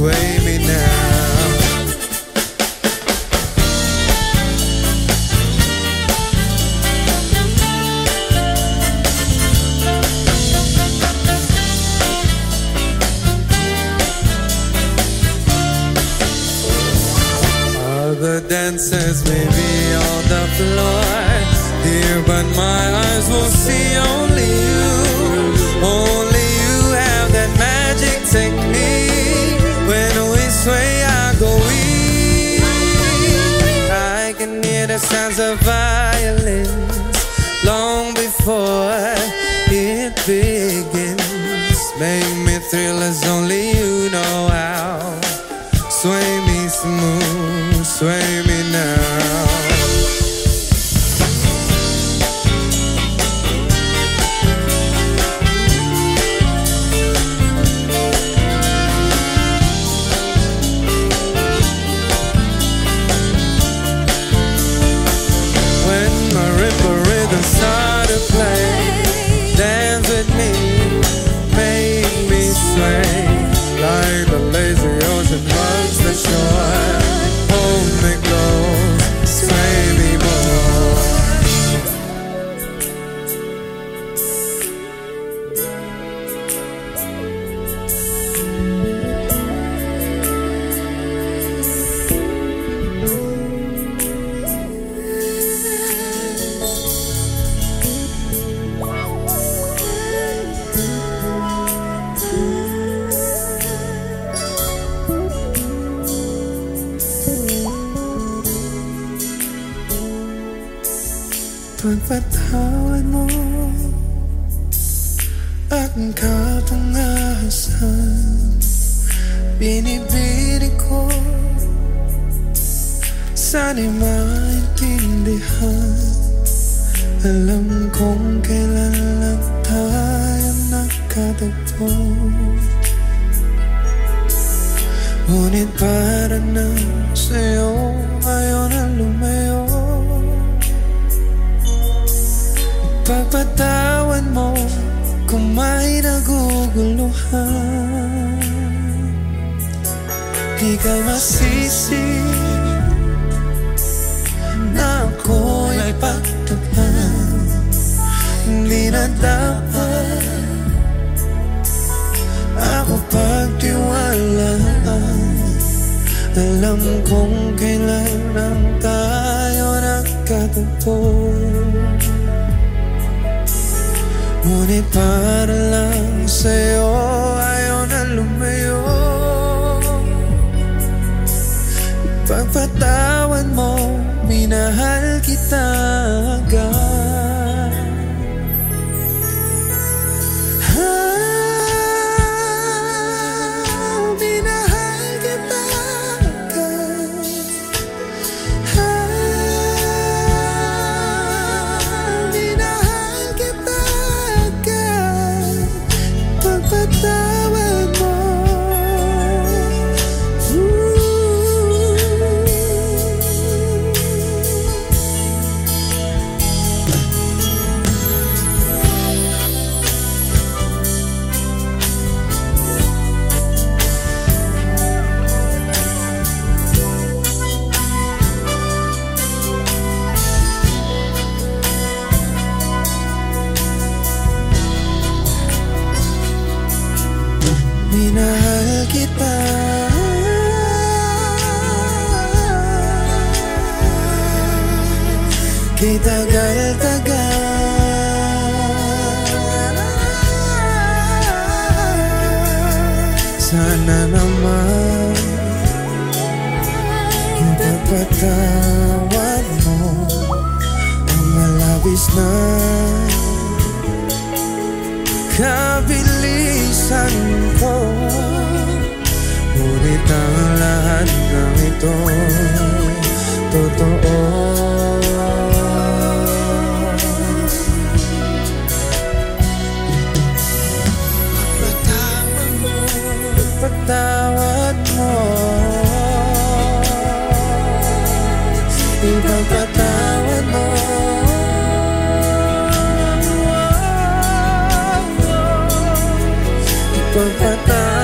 sway me now. Dancers may be on the Pagpatawan mo Kung may naguguluhan. Di ka masisi Na ako'y pagtaghan Hindi na dapat Ako pagtiwalaan. Alam kong kailan lang tayo nagkatagpo Ngunit para lang sa'yo Ayaw na lumayo. Pagpatawan mo Minahal kita agad much more. Então cada amor. Enquanto a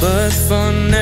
but for now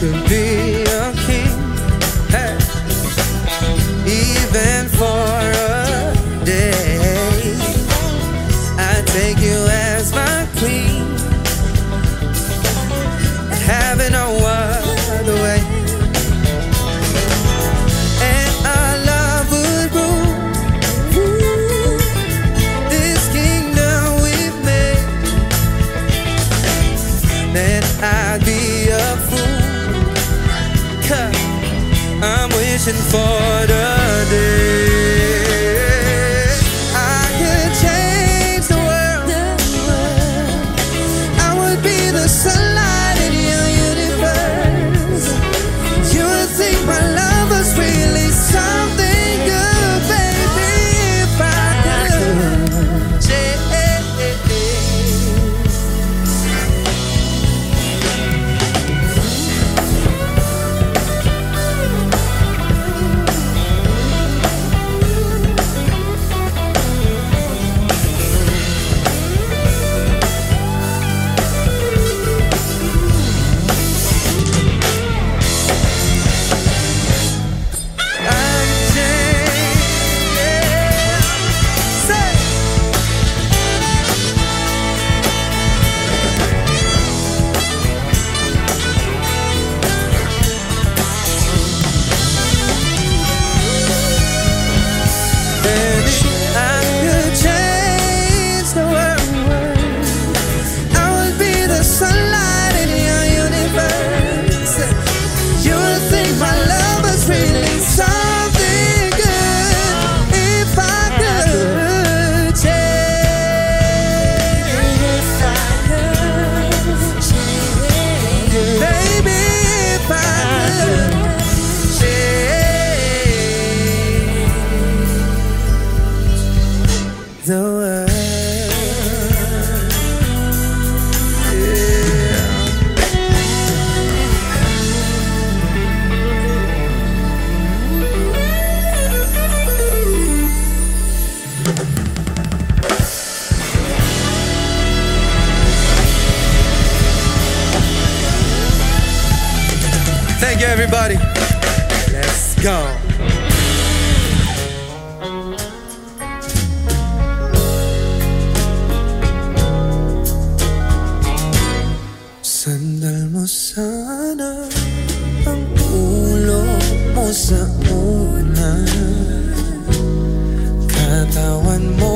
to be a king, even for a day. I take you as my queen, having no other way. And our love would rule, this kingdom we've made. Then I'd be a fool. passion for the one more.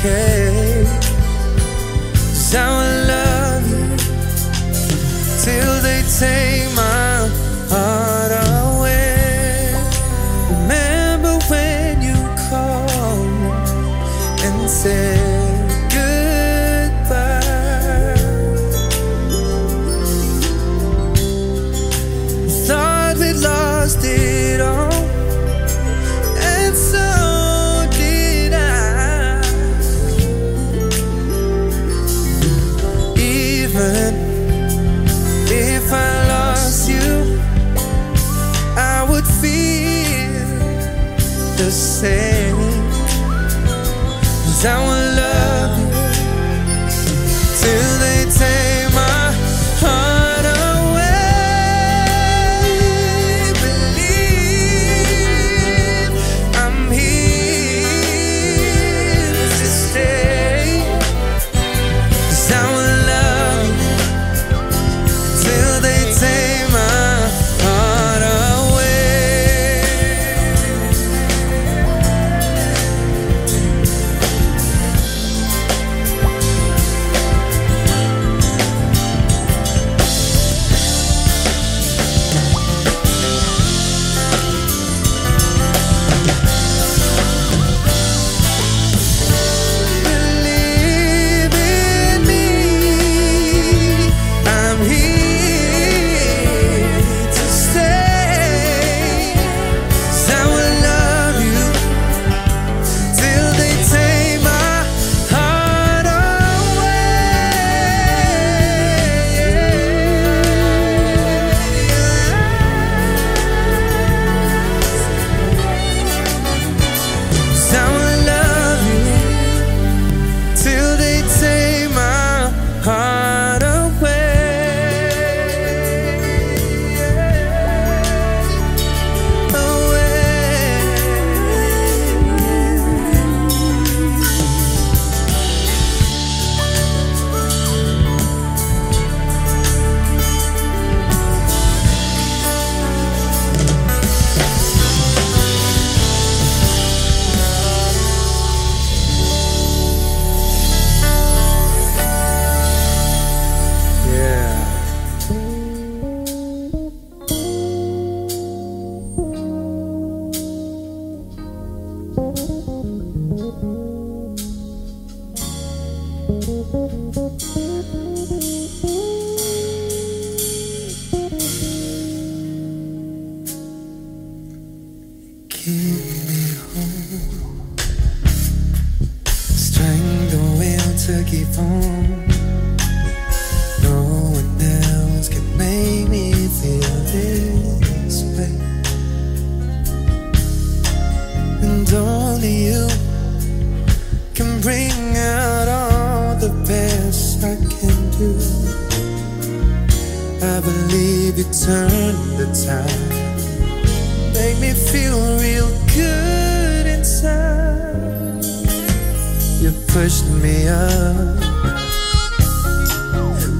'Cause I will love you till they take my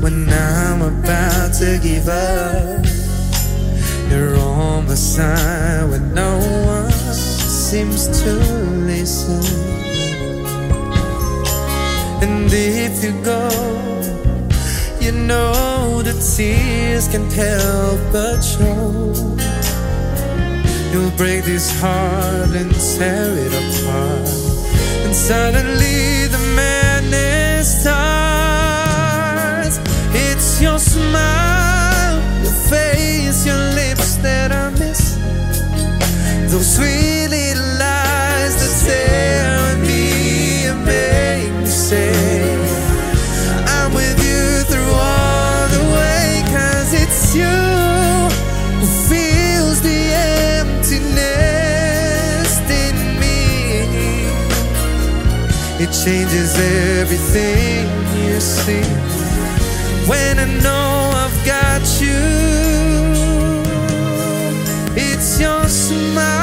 when I'm about to give up. You're on my side when no one seems to listen. And if you go, you know the tears can't help but show. You'll break this heart and tear it apart. And suddenly the madness Your smile, your face, your lips that I miss. Those sweet little lies that stare at me and make me say, I'm with you through all the way, cause it's you who fills the emptiness in me. It's changes everything you see. When I know I've got you, it's your smiley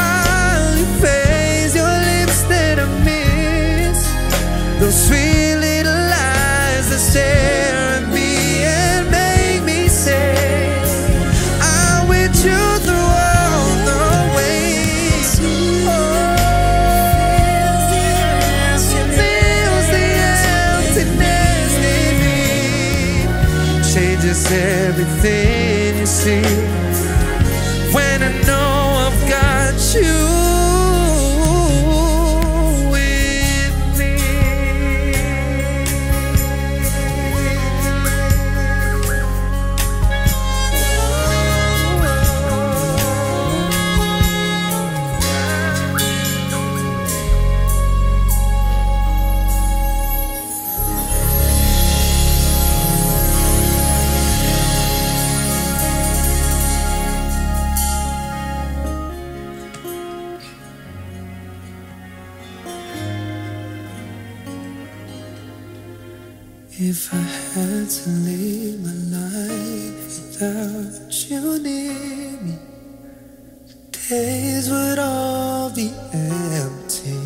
days would all be empty.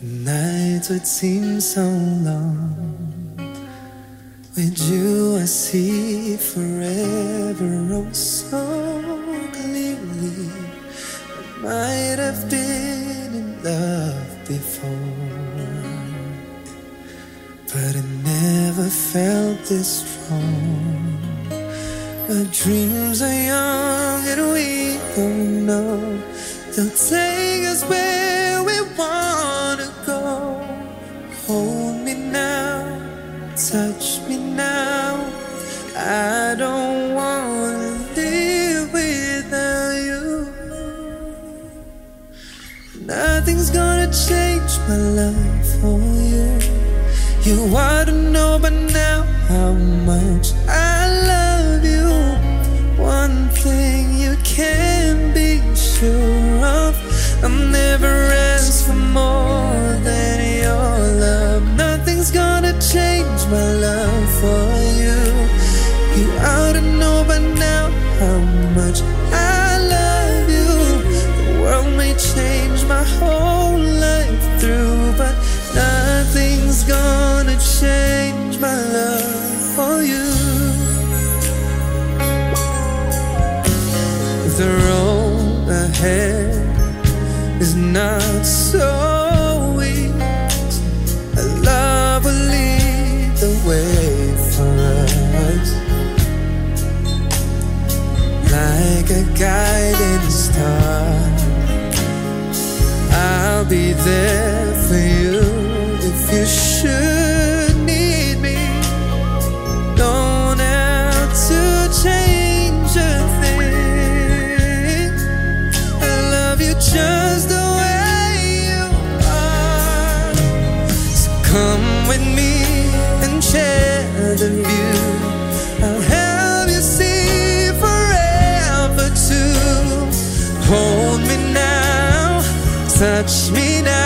Nights would seem so long. With you, I see forever oh so clearly. I might have been in love before. But I never felt this strong. Our dreams are young and we don't know. They'll take us where we wanna go. Hold me now, touch me now. I don't wanna live without you. Nothing's gonna change my love for you. You ought to know by now how much sure of I'll never ask for more than your love. Nothing's gonna change my love for you. You ought to know by now how much I love you. The world may change my whole life through, but nothing's gonna change guiding star. I'll be there for you if you should touch me now.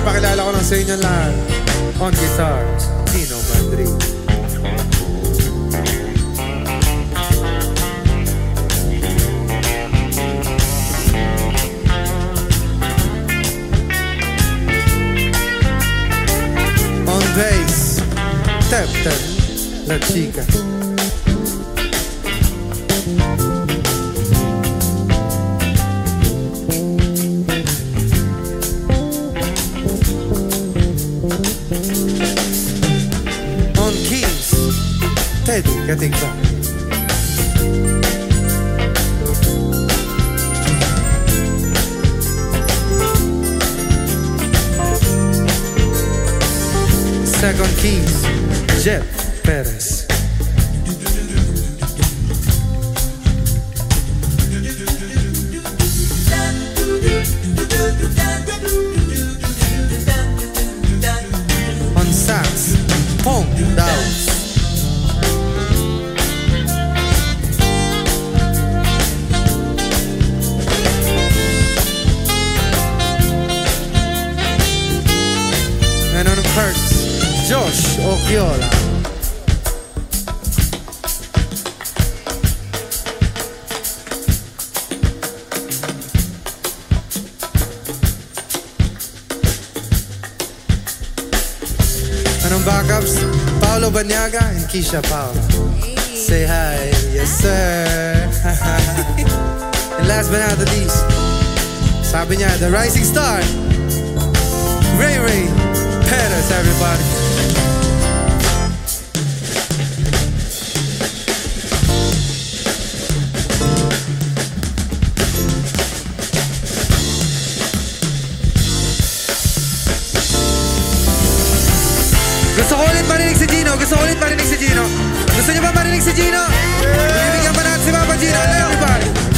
Pinapakilala ko lang sa inyo lahat. On guitars, Tino Madrid. On bass, Tepten, La Chica Second keys, Jeff Perez. Okiola. And on backups, Paolo Banyaga and Keisha Paula. Say hi, yes sir. and last but not the least, sabi niya, the rising star, Ray Ray Perez, everybody. Marinix Gino. Gusto nyo ba Marinix Gino? Binibigyan pa natin si Papa Gino. Hello everybody.